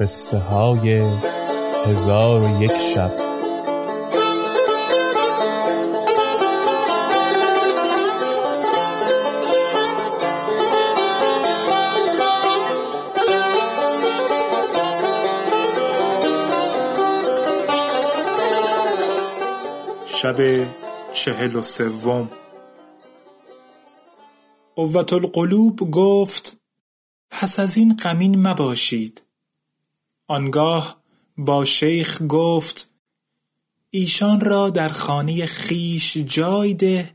قصه های هزار و یک شب. شب چهل و سوم. قوت القلوب گفت پس از این غمین مباشید. آنگاه با شیخ گفت ایشان را در خانه خیش جای ده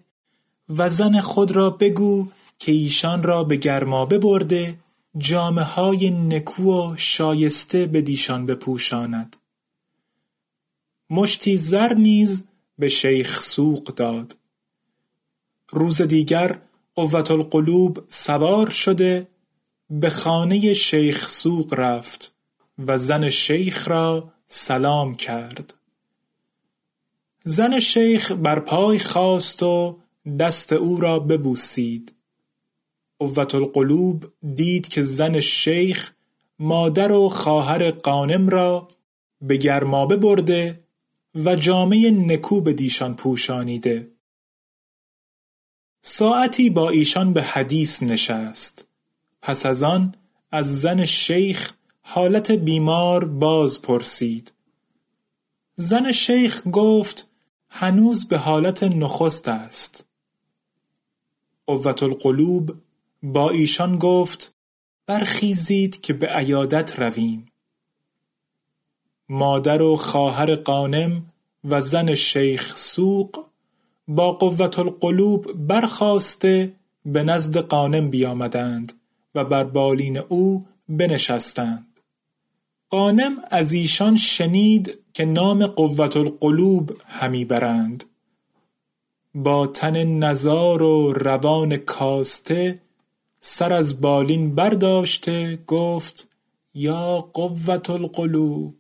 و زن خود را بگو که ایشان را به گرمابه برده جامه های نکو و شایسته به دیشان بپوشاند. مشتی زر نیز به شیخ سوق داد. روز دیگر قوت القلوب سوار شده به خانه شیخ سوق رفت. و زن شیخ را سلام کرد. زن شیخ بر پای خواست و دست او را ببوسید. قوت القلوب دید که زن شیخ مادر و خواهر قانم را به گرمابه برده و جامه نکو به دیشان پوشانیده. ساعتی با ایشان به حدیث نشست. پس از آن از زن شیخ حالت بیمار باز پرسید. زن شیخ گفت هنوز به حالت نخست است. قوت القلوب با ایشان گفت برخیزید که به عیادت رویم. مادر و خواهر قانم و زن شیخ سوق با قوت القلوب برخاسته به نزد قانم بیامدند و بر بالین او بنشستند. قانم از ایشان شنید که نام قوت القلوب همی برند. با تن نزار و روان کاسته سر از بالین برداشته گفت یا قوت القلوب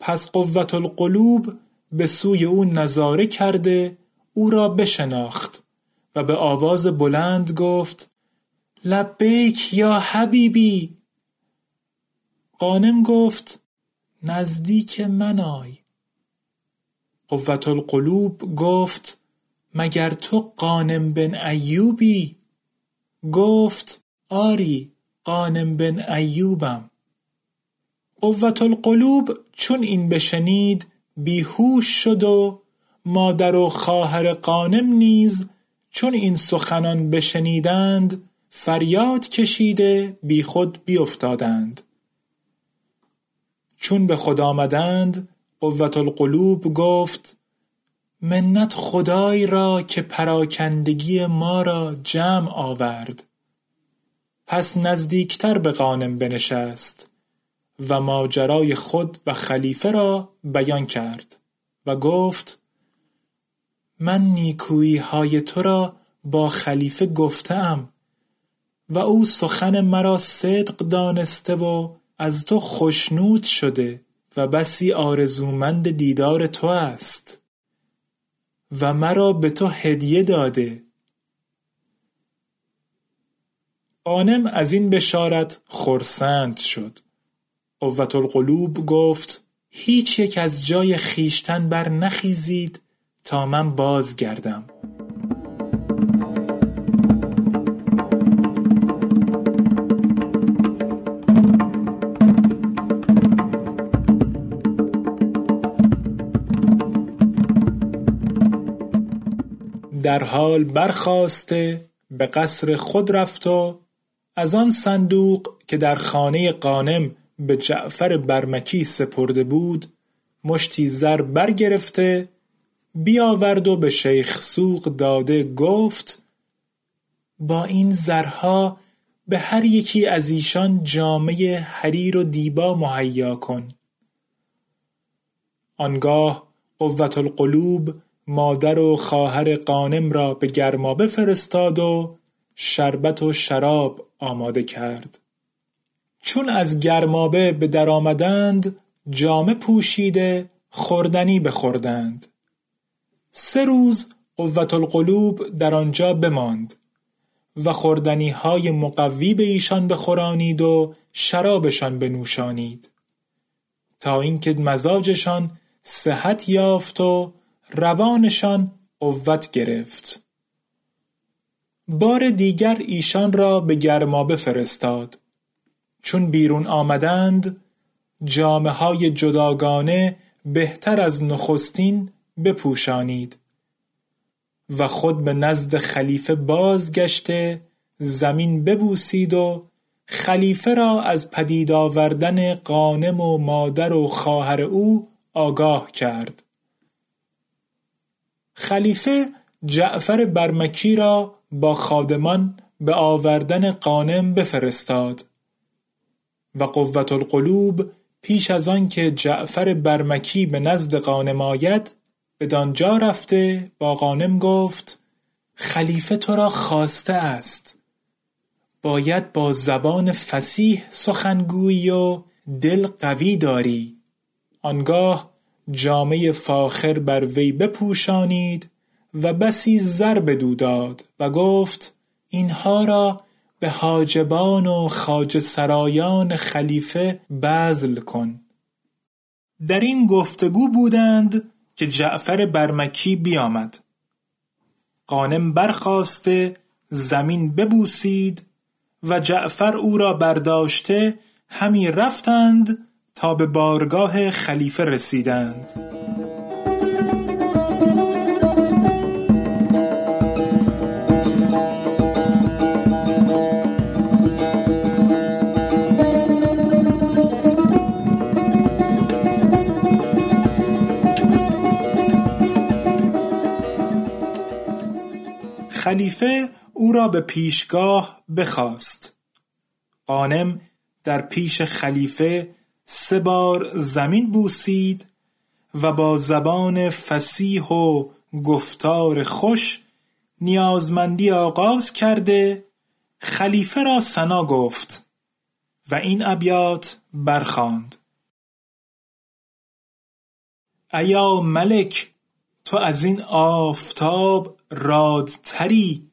پس قوت القلوب به سوی او نظاره کرده او را بشناخت و به آواز بلند گفت لبیک یا حبیبی قانم گفت نزدیک من آی. قوت القلوب گفت مگر تو قانم بن ایوبی؟ گفت آری قانم بن ایوبم. قوت القلوب چون این بشنید بیهوش شد و مادر و خواهر قانم نیز چون این سخنان بشنیدند فریاد کشیده بیخود بیافتادند. چون به خود آمدند قوت القلوب گفت منت خدای را که پراکندگی ما را جمع آورد. پس نزدیکتر به قانم بنشست و ماجرای خود و خلیفه را بیان کرد و گفت من نیکویی های تو را با خلیفه گفتم و او سخن مرا صدق دانسته و از تو خشنود شده و بسی آرزومند دیدار تو است و مرا به تو هدیه داده. قانم از این بشارت خرسند شد. قوت القلوب گفت هیچ یک از جای خیشتن بر نخیزید تا من بازگردم. در حال برخاسته به قصر خود رفت و از آن صندوق که در خانه قانم به جعفر برمکی سپرده بود مشتی زر برگرفته بیاورد و به شیخ سوق داده گفت با این زرها به هر یکی از ایشان جامه حریر و دیبا مهیا کن. آنگاه قوت القلوب مادر و خواهر قانم را به گرمابه فرستاد و شربت و شراب آماده کرد. چون از گرمابه به در آمدند جامه پوشیده خوردنی بخوردند. سه روز قوت القلوب در آنجا بماند و خوردنی های مقوی به ایشان بخورانید و شرابشان بنوشانید. تا اینکه مزاجشان صحت یافت و روانشان قوت گرفت. بار دیگر ایشان را به گرمابه فرستاد چون بیرون آمدند جامه های جداگانه بهتر از نخستین بپوشانید. و خود به نزد خلیفه بازگشته زمین ببوسید و خلیفه را از پدید آوردن قانم و مادر و خواهر او آگاه کرد. خلیفه جعفر برمکی را با خادمان به آوردن قانم بفرستاد و قوت القلوب پیش از آن که جعفر برمکی به نزد قانم آید بدانجا رفته با قانم گفت خلیفه تو را خواسته است. باید با زبان فسیح سخنگویی و دل قوی داری. آنگاه جامعه فاخر بر وی بپوشانید و بسی زر بدو داد و گفت اینها را به حاجبان و خاج سرایان خلیفه بذل کن. در این گفتگو بودند که جعفر برمکی بیامد. قانم برخواسته زمین ببوسید و جعفر او را برداشته همی رفتند تا به بارگاه خلیفه رسیدند. خلیفه او را به پیشگاه بخواست. قانم در پیش خلیفه سه بار زمین بوسید و با زبان فسیح و گفتار خوش نیازمندی آغاز کرده خلیفه را سنا گفت و این ابیات برخاند. ایا ملک تو از این آفتاب رادتری؟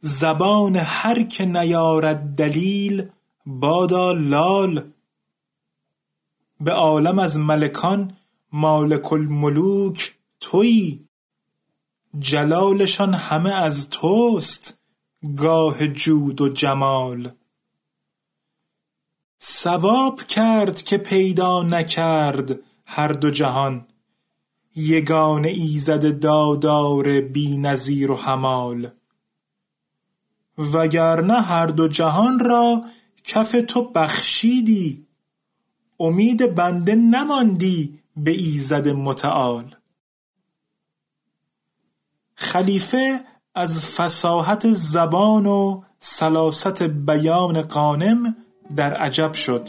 زبان هر که نیارد دلیل بادا لال. به عالم از ملکان مالک الملوک تویی جلالشان همه از توست گاه جود و جمال. ثواب کرد که پیدا نکرد هر دو جهان. یگانه ایزد دادار بی نظیر و همال وگرنه هر دو جهان را کف تو بخشیدی. امید بنده نماندی به ایزد متعال. خلیفه از فساحت زبان و سلاست بیان قانم در عجب شد.